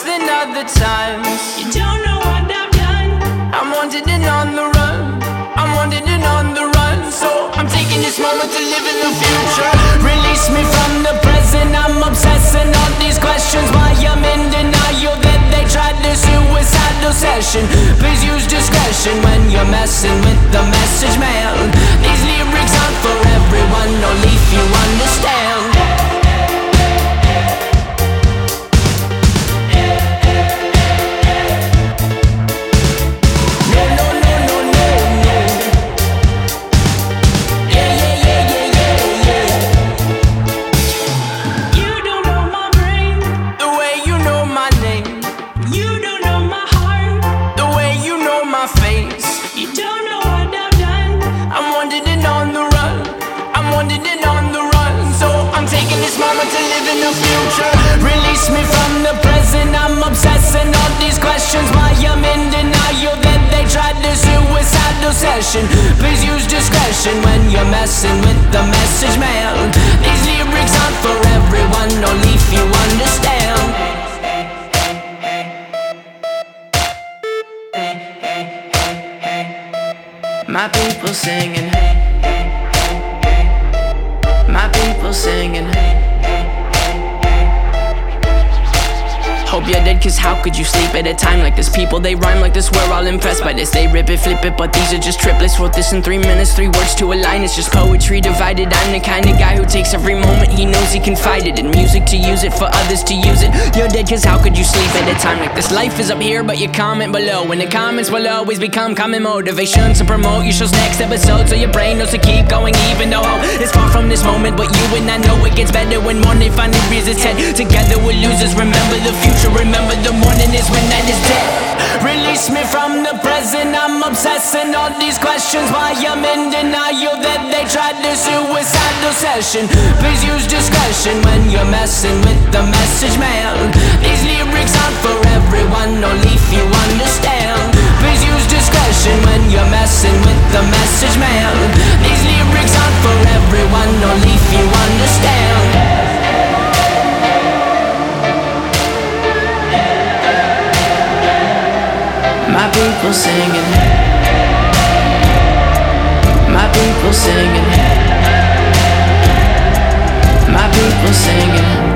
the times. You don't know what I've done. I'm wanted and on the run. I'm wanted and on the run. So I'm taking this moment to live in the future. Release me from the present. I'm obsessing on these questions. Why I'm in denial that they tried this suicidal session. Please use discretion when you're messing with the message man. Release me from the present. I'm obsessing on these questions. Why I'm in denial that they tried this suicidal session. Please use discretion when you're messing with the message man. These lyrics aren't for everyone, only if you understand. My people singing. My people singing. Hope you're dead, cause how could you sleep at a time like this? People, they rhyme like this, we're all impressed by this. They rip it, flip it, but these are just triplets. Wrote this in three minutes, three words to a line. It's just poetry divided. I'm the kind of guy who takes every moment he knows he can fight it. In music to use it, for others to use it. You're dead, cause how could you sleep at a time like this? Life is up here, but you comment below. And the comments will always become common motivation to promote your show's next episode. So your brain knows to keep going, even though it's far from this moment. But you and I know it gets better when morning finally rears its head. Together we're losers. Remember the future, remember the morning is when night is dead. Release me from the present. I'm obsessing on these questions. Why I'm in denial that they tried this suicidal session. Please use discretion when you're messing with the message man. These lyrics people singing. My people singing. My people singing.